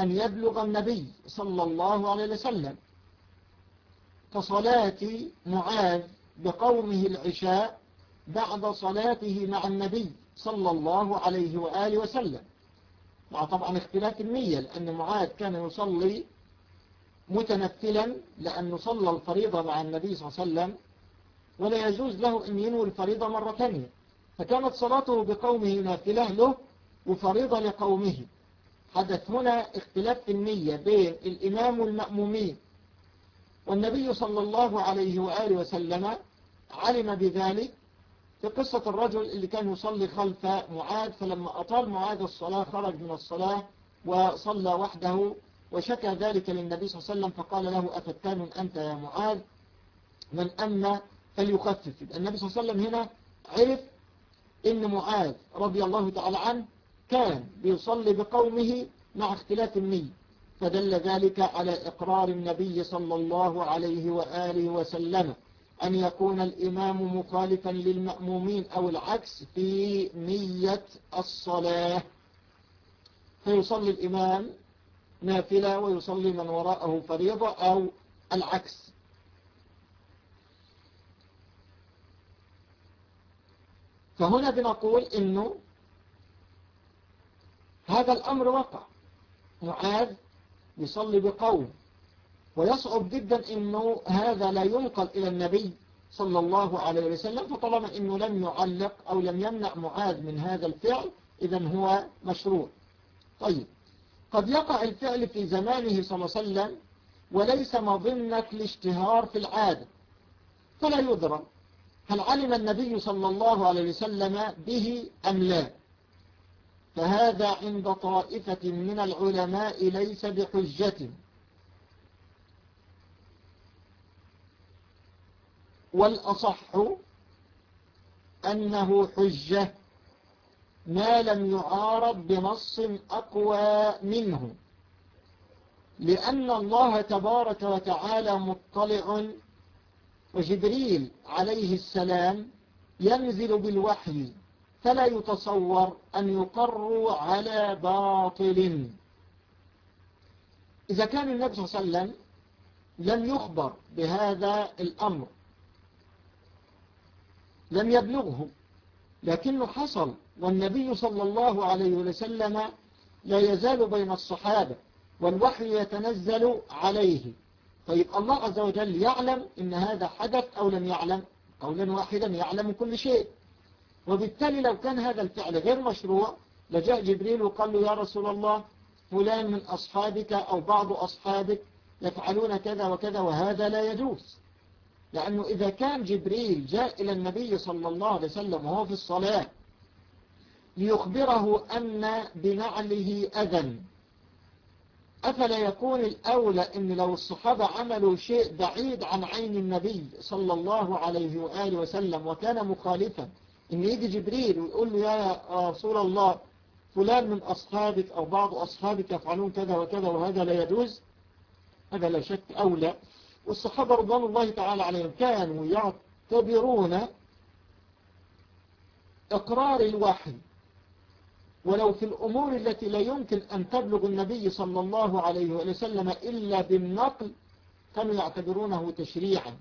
أن يبلغ النبي صلى الله عليه وسلم. كصلاة معاذ بقومه العشاء بعد صلاته مع النبي صلى الله عليه وآله وسلم. مع طبعا اختلاف النية لأن معاذ كان يصلي متنفلا لأنه صلى الفريضة مع النبي صلى الله عليه وسلم ولا يجوز له أن ينوي الفريضة مرة ثانية. فكانت صلاته بقومه نافلة له وفريضة لقومه. حدث هنا اختلاف في النية بين الإمام والمأمومين والنبي صلى الله عليه وآله وسلم علم بذلك في قصة الرجل اللي كان يصلي خلف معاذ فلما أطال معاذ الصلاة خرج من الصلاة وصلى وحده وشكى ذلك للنبي صلى الله عليه وسلم فقال له أفتان أنت يا معاذ؟ من أما فليخفف. النبي صلى الله عليه وسلم هنا عرف إن معاذ رضي الله تعالى عنه كان بيصلي بقومه مع اختلاف النية فدل ذلك على إقرار النبي صلى الله عليه وآله وسلم أن يكون الإمام مخالفا للمأمومين أو العكس في نية الصلاة. فيصلي الإمام نافلة ويصلي من وراءه فريضة أو العكس. فهنا بنقول إنه هذا الأمر وقع. معاذ يصلي بقوم. ويصعب جدا إنه هذا لا ينقل إلى النبي صلى الله عليه وسلم فطالما إنه لم يعلق أو لم يمنع معاذ من هذا الفعل اذا هو مشروع. طيب قد يقع الفعل في زمانه صلى الله عليه وسلم وليس مظنة الاشتهار في العادة فلا يدرى. هل علم النبي صلى الله عليه وسلم به أم لا؟ فهذا عند طائفة من العلماء ليس بحجة. والأصح أنه حجة ما لم يعارض بنص أقوى منه لأن الله تبارك وتعالى مطلع وجبريل عليه السلام ينزل بالوحي فلا يتصور أن يقروا على باطل. إذا كان النبي صلى الله عليه وسلم لم يخبر بهذا الأمر لم يبلغه لكنه حصل والنبي صلى الله عليه وسلم لا يزال بين الصحابة والوحي يتنزل عليه. طيب الله عز وجل يعلم إن هذا حدث أو لم يعلم. قولا واحدا يعلم كل شيء. وبالتالي لو كان هذا الفعل غير مشروع لجاء جبريل وقال له يا رسول الله فلان من أصحابك أو بعض أصحابك يفعلون كذا وكذا وهذا لا يجوز. لأنه إذا كان جبريل جاء إلى النبي صلى الله عليه وسلم وهو في الصلاة ليخبره أن بنعله أذى. أفلا يكون الأولى أن لو الصحابة عملوا شيء بعيد عن عين النبي صلى الله عليه وآله وسلم وكان مخالفا؟ أن يجي جبريل ويقول له يا رسول الله فلان من أصحابك أو بعض أصحابك يفعلون كذا وكذا وهذا لا يجوز؟ هذا لا شك أولى. والصحابة رضوان الله تعالى عليهم كانوا يعتبرون إقرار الوحي ولو في الأمور التي لا يمكن أن تبلغ النبي صلى الله عليه وسلم إلا بالنقل كانوا يعتبرونه تشريعا.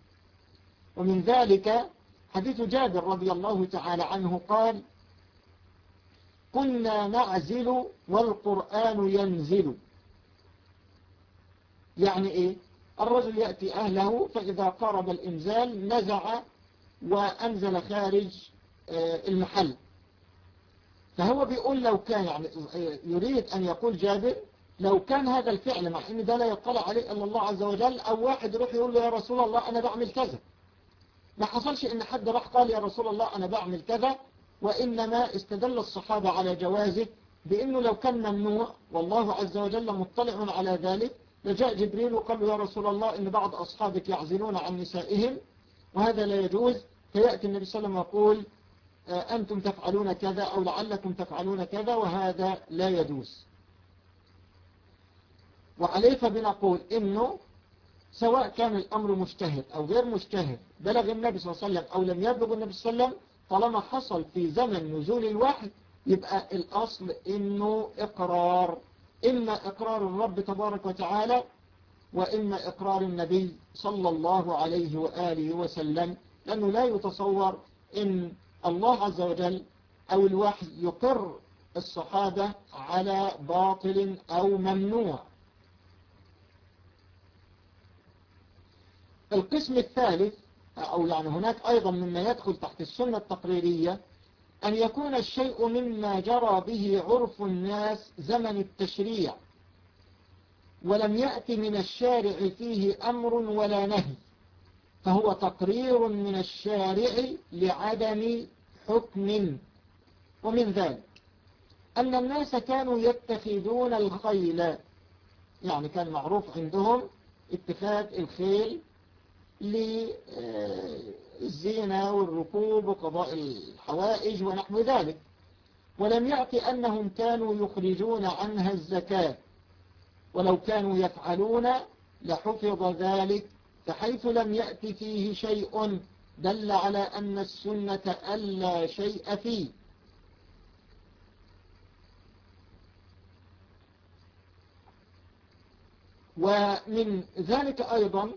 ومن ذلك حديث جابر رضي الله تعالى عنه قال كنا نعزل والقرآن ينزل. يعني إيه؟ الرجل يأتي أهله فإذا قرب الإنزال نزع وأنزل خارج المحل. فهو بيقول لو كان يعني يريد أن يقول جابر لو كان هذا الفعل مع إن ده لا يطلع عليه إلا الله عز وجل أو واحد يروح يقول له يا رسول الله أنا بعمل كذا. ما حصلش إن حد راح قال يا رسول الله أنا بعمل كذا وإنما استدل الصحابة على جوازه بأنه لو كان ممنوع والله عز وجل مطلع على ذلك. لجاء جبريل وقال له يا رسول الله إن بعض أصحابك يعزلون عن نسائهم وهذا لا يجوز. فيأتي النبي صلى الله عليه وسلم ويقول أنتم تفعلون كذا أو لعلكم تفعلون كذا وهذا لا يجوز. وعليه فبنقول إنه سواء كان الأمر مجتهد أو غير مجتهد بلغ النبي صلى الله عليه وسلم أو لم يبلغ النبي صلى الله عليه وسلم طالما حصل في زمن نزول الوحي يبقى الأصل إنه إقرار. إما إقرار الرب تبارك وتعالى وإما إقرار النبي صلى الله عليه وآله وسلم لأنه لا يتصور إن الله عز وجل أو الوحي يقر الصحابة على باطل أو ممنوع. القسم الثالث أو يعني هناك أيضا مما يدخل تحت السنة التقريرية أن يكون الشيء مما جرى به عرف الناس زمن التشريع ولم يأتي من الشارع فيه أمر ولا نهي فهو تقرير من الشارع لعدم حكم ومن ذلك أن الناس كانوا يتخذون الخيل يعني كان معروف عندهم اتخاذ الخيل للزينة والركوب وقضاء الحوائج ونحو ذلك. ولم يأتي أنهم كانوا يخرجون عنها الزكاة. ولو كانوا يفعلون لحفظ ذلك فحيث لم يأتي فيه شيء دل على أن السنة ألا شيء فيه. ومن ذلك أيضا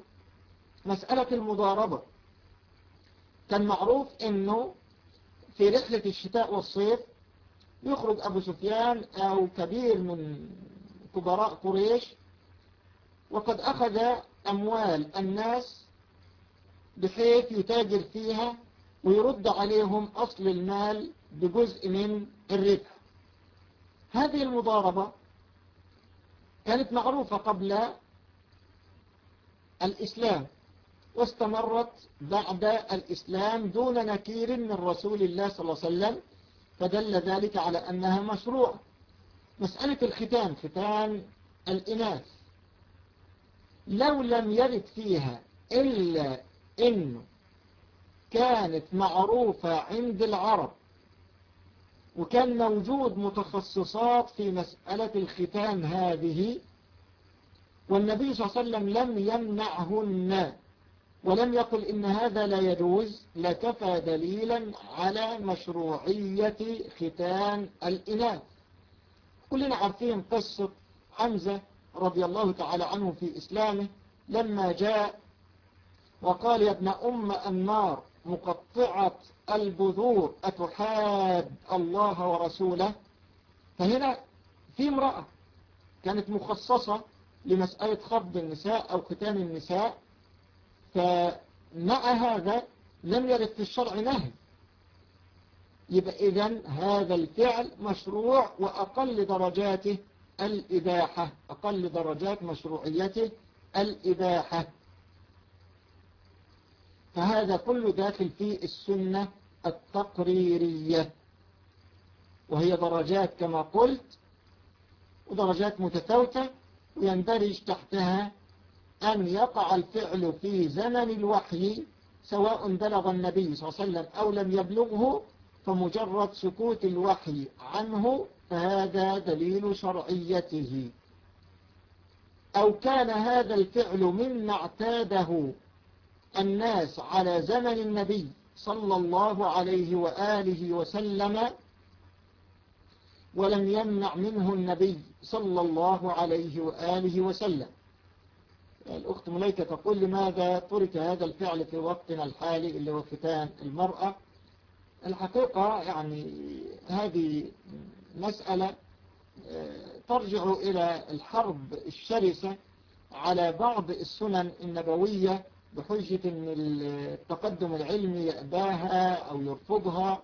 مسألة المضاربة. كان معروف أنه في رحلة الشتاء والصيف يخرج أبو سفيان أو كبير من كبراء قريش وقد أخذ أموال الناس بحيث يتاجر فيها ويرد عليهم أصل المال بجزء من الربح. هذه المضاربة كانت معروفة قبل الإسلام واستمرت بعد الإسلام دون نكير من رسول الله صلى الله عليه وسلم فدل ذلك على أنها مشروع. مسألة الختان ختان الإناث. لو لم يرد فيها إلا إنه كانت معروفة عند العرب وكان موجود متخصصات في مسألة الختان هذه والنبي صلى الله عليه وسلم لم يمنعهن ولم يقل إن هذا لا يجوز لكفى دليلا على مشروعية ختان الإناث. كلنا عارفين قصة حمزة رضي الله تعالى عنه في إسلامه لما جاء وقال يا ابن أم النار مقطعة البذور أتحاد الله ورسوله؟ فهنا في امرأة كانت مخصصة لمسألة خفض النساء أو ختان النساء فمع هذا لم يرد في الشرع نهي. يبقى إذن هذا الفعل مشروع وأقل درجاته الإباحة أقل درجات مشروعيته الإباحة. فهذا كله داخل في السنة التقريرية. وهي درجات كما قلت ودرجات متفاوتة ويندرج تحتها أن يقع الفعل في زمن الوحي سواء بلغ النبي صلى الله عليه وسلم أو لم يبلغه فمجرد سكوت الوحي عنه فهذا دليل شرعيته. أو كان هذا الفعل مما اعتاده الناس على زمن النبي صلى الله عليه وآله وسلم ولم يمنع منه النبي صلى الله عليه وآله وسلم. الأخت مليكة تقول لماذا ترك هذا الفعل في وقتنا الحالي اللي هو ختان المرأة؟ الحقيقة يعني هذه مسألة ترجع إلى الحرب الشرسة على بعض السنن النبوية بحجة أن التقدم العلمي يأباها أو يرفضها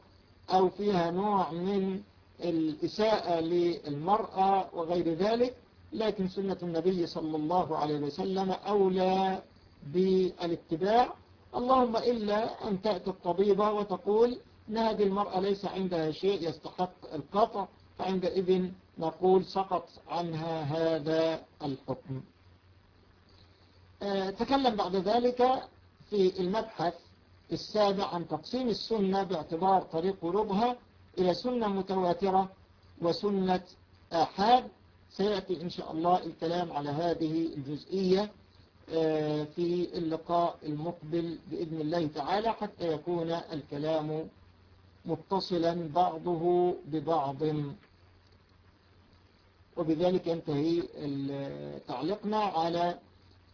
أو فيها نوع من الإساءة للمرأة وغير ذلك لكن سنة النبي صلى الله عليه وسلم أولى بالاتباع. اللهم إلا أن تأتي الطبيبة وتقول أن هذه المرأة ليس عندها شيء يستحق القطع فعندئذ نقول سقط عنها هذا الحكم. تكلم بعد ذلك في المبحث السابع عن تقسيم السنة باعتبار طريق قلوبها إلى سنة متواترة وسنة آحاد. سيأتي إن شاء الله الكلام على هذه الجزئية في اللقاء المقبل بإذن الله تعالى حتى يكون الكلام متصلا بعضه ببعض. وبذلك ينتهي تعليقنا على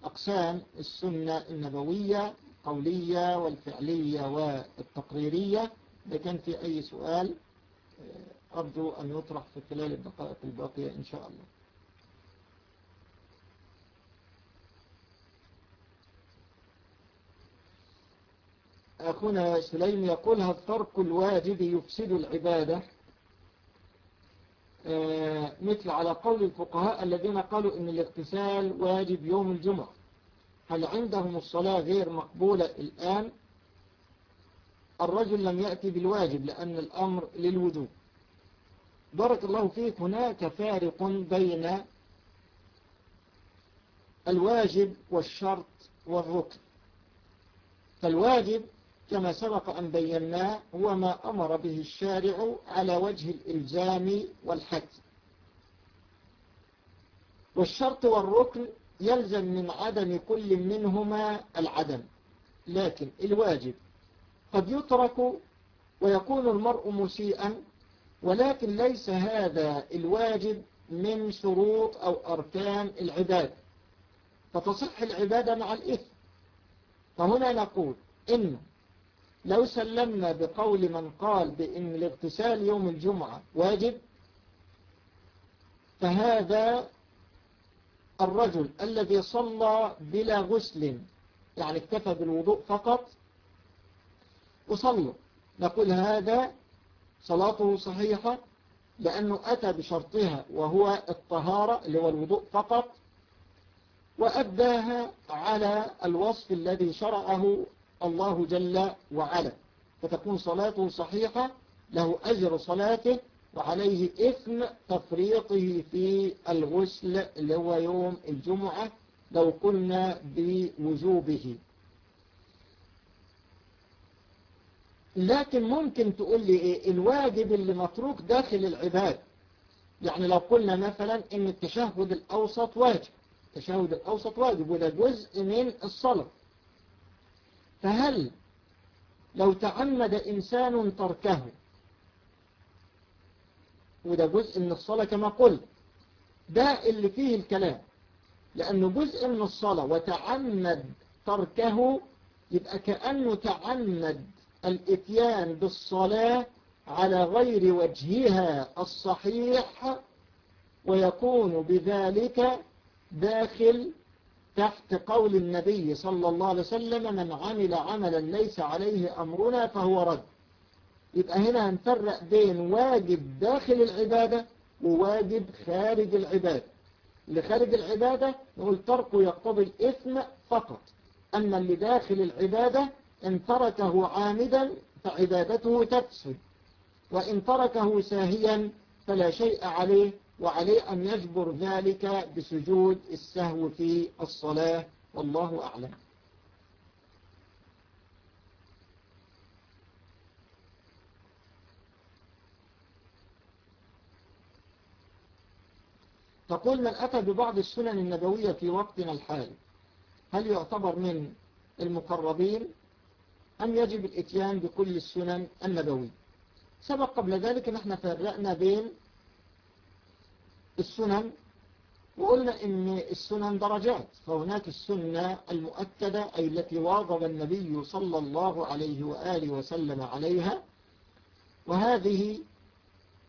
أقسام السنة النبوية القولية والفعلية والتقريرية. لكن في أي سؤال أرجو أن يطرح في خلال الدقائق الباقية إن شاء الله. أخونا سليم يقول هل ترك الواجب يفسد العبادة؟ مثل على قول الفقهاء الذين قالوا إن الاغتسال واجب يوم الجمعة. هل عندهم الصلاة غير مقبولة الآن؟ الرجل لم يأتي بالواجب لأن الأمر للوجوب. بارك الله فيك هناك فارق بين الواجب والشرط والركن. فالواجب كما سبق أن بيناه هو ما أمر به الشارع على وجه الإلزام والحد والشرط والركن يلزم من عدم كل منهما العدم لكن الواجب قد يترك ويكون المرء مسيئا ولكن ليس هذا الواجب من شروط أو أركان العبادة فتصح العبادة مع الإثم. فهنا نقول إن لو سلمنا بقول من قال بأن الاغتسال يوم الجمعة واجب فهذا الرجل الذي صلى بلا غسل يعني اكتفى بالوضوء فقط وصلوا نقول هذا صلاته صحيحة لأنه أتى بشرطها وهو الطهارة اللي هو الوضوء فقط وأداها على الوصف الذي شرعه الله جل وعلا. فتكون صلاته صحيحة له أجر صلاته وعليه إثم تفريطه في الغسل اللي هو يوم الجمعة لو قلنا بوجوبه. لكن ممكن تقول لي إيه؟ الواجب اللي متروك داخل العباد. يعني لو قلنا مثلا إن التشهد الأوسط واجب. التشهد الأوسط واجب وده جزء من الصلاة. فهل لو تعمد إنسان تركه وده جزء من الصلاة كما قلت ده اللي فيه الكلام. لأنه جزء من الصلاة وتعمد تركه يبقى كأنه تعمد الإتيان بالصلاة على غير وجهها الصحيح ويكون بذلك داخل تحت قول النبي صلى الله عليه وسلم من عمل عملا ليس عليه أمرنا فهو رد. يبقى هنا هنفرق بين واجب داخل العبادة وواجب خارج العبادة. اللي خارج العبادة نقول تركه يقتضي الإثم فقط. أما اللي داخل العبادة إن تركه عامدا فعبادته تفسد وإن تركه ساهيا فلا شيء عليه وعليه أن يجبر ذلك بسجود السهو في الصلاة والله أعلم. تقول من أتى ببعض السنن النبوية في وقتنا الحالي هل يعتبر من المقربين؟ أم يجب الإتيان بكل السنن النبوية؟ سبق قبل ذلك نحن فرقنا بين السنن وقلنا إن السنن درجات فهناك السنة المؤكدة أي التي واظب النبي صلى الله عليه وآله وسلم عليها وهذه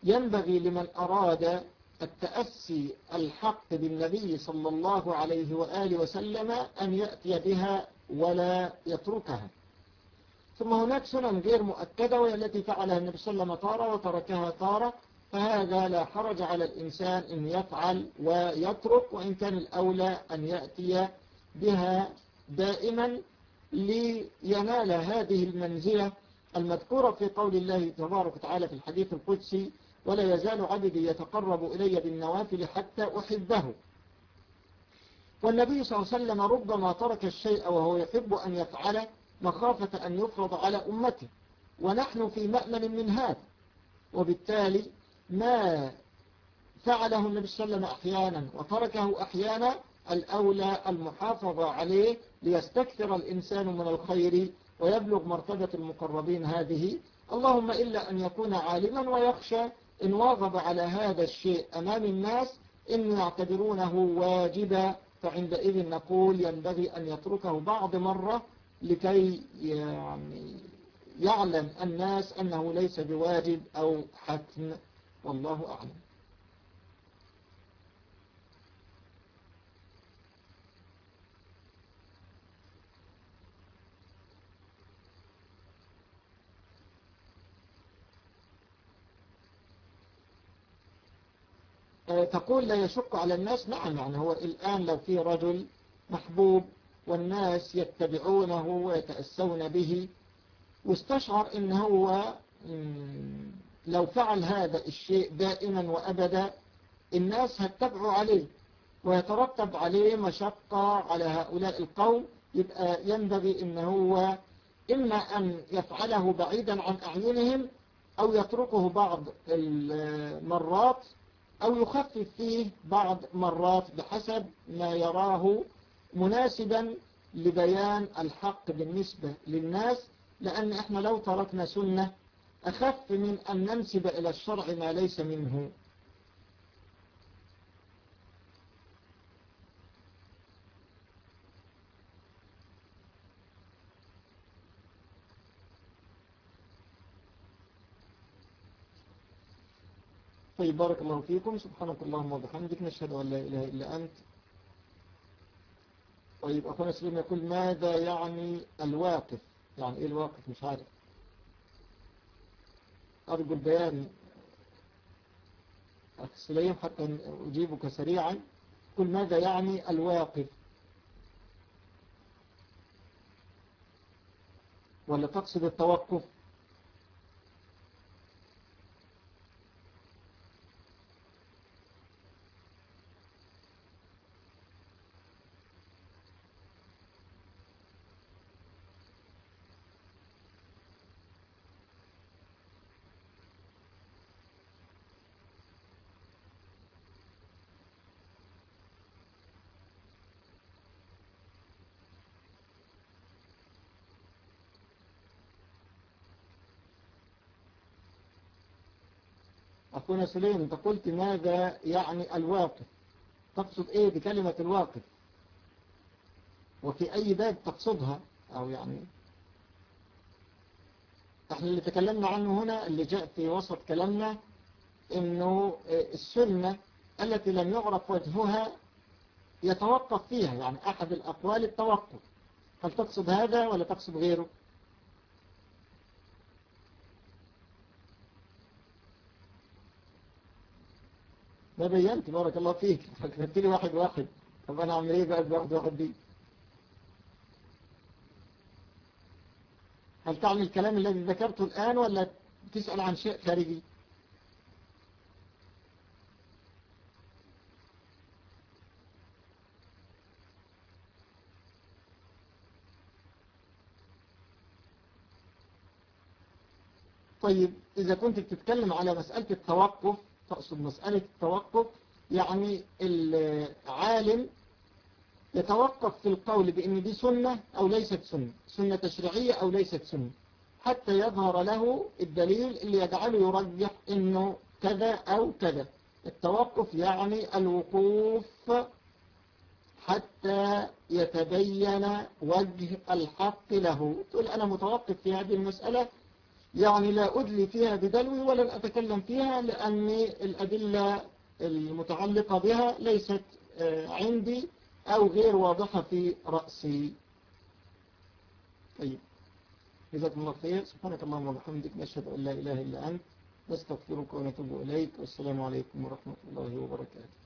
ينبغي لمن أراد التأسي الحق بالنبي صلى الله عليه وآله وسلم أن يأتي بها ولا يتركها. ثم هناك سنن غير مؤكدة وهي التي فعلها النبي صلى الله عليه وسلم طارة وتركها طارة فهذا لا حرج على الإنسان أن يفعل ويترك وإن كان الأولى أن يأتي بها دائما لينال هذه المنزلة المذكورة في قول الله تبارك وتعالى في الحديث القدسي ولا يزال عبدي يتقرب إلي بالنوافل حتى أحبه. والنبي صلى الله عليه وسلم ربما ترك الشيء وهو يحب أن يفعله مخافة أن يفرض على أمته ونحن في مأمن من هذا. وبالتالي ما فعله النبي صلى الله عليه وسلم أحيانا وتركه أحيانا الأولى المحافظة عليه ليستكثر الإنسان من الخير ويبلغ مرتبة المقربين هذه. اللهم إلا أن يكون عالما ويخشى إن واظب على هذا الشيء أمام الناس إن يعتبرونه واجبا. فعندئذ نقول ينبغي أن يتركه بعض مرة لكي يعني يعلم الناس أنه ليس بواجب أو حتم. والله أعلم. تقول لا يشق على الناس؟ نعم يعني هو الآن لو في رجل محبوب والناس يتبعونه ويتأسون به واستشعر إن هو لو فعل هذا الشيء دائما وأبدا الناس هتتبعوا عليه ويترتب عليه مشقة على هؤلاء القوم. يبقى ينبغي إن هو إما أن يفعله بعيدا عن أعينهم أو يتركه بعض المرات أو يخفف فيه بعض مرات بحسب ما يراه مناسبا لبيان الحق بالنسبة للناس. لأن إحنا لو تركنا سنة أخف من أن ننسب إلى الشرع ما ليس منه. طيب بارك الله فيكم. سبحانك اللهم وبحمدك نشهد أن لا إله إلا أنت. طيب أخونا سليم يقول ماذا يعني الواقف؟ يعني إيه الواقف؟ مش عارف. أرجو البيان. أخ سليم حتى أجيبك سريعا. قل ماذا يعني الواقف؟ ولا تقصد التوقف؟ أخونا سليم أنت قلت ماذا يعني الواقف؟ تقصد إيه بكلمة الواقف؟ وفي أي باب تقصدها؟ أو يعني إحنا اللي تكلمنا عنه هنا اللي جاء في وسط كلامنا إنه السنة التي لم يعرف وجهها يتوقف فيها يعني أحد الأقوال التوقف. هل تقصد هذا ولا تقصد غيره؟ ما بينت بارك الله فيك. لي واحد واحد. طب أنا اعمل إيه بقى بواحد واحد دي هل تعني الكلام الذي ذكرته الآن ولا تسأل عن شيء خارجي؟ طيب إذا كنت بتتكلم على مسألة التوقف تقصد مسألة التوقف؟ يعني العالم يتوقف في القول بأن دي سنة أو ليست سنة سنة تشريعية أو ليست سنة حتى يظهر له الدليل اللي يجعله يرجح أنه كذا أو كذا. التوقف يعني الوقوف حتى يتبين وجه الحق له. تقول أنا متوقف في هذه المسألة يعني لا أدلي فيها بدلوي ولن أتكلم فيها لأن الأدلة المتعلقة بها ليست عندي أو غير واضحة في رأسي. طيب. جزاكم الله خير. سبحانك اللهم وبحمدك نشهد أن لا إله إلا أنت نستغفرك ونتوب إليك والسلام عليكم ورحمة الله وبركاته.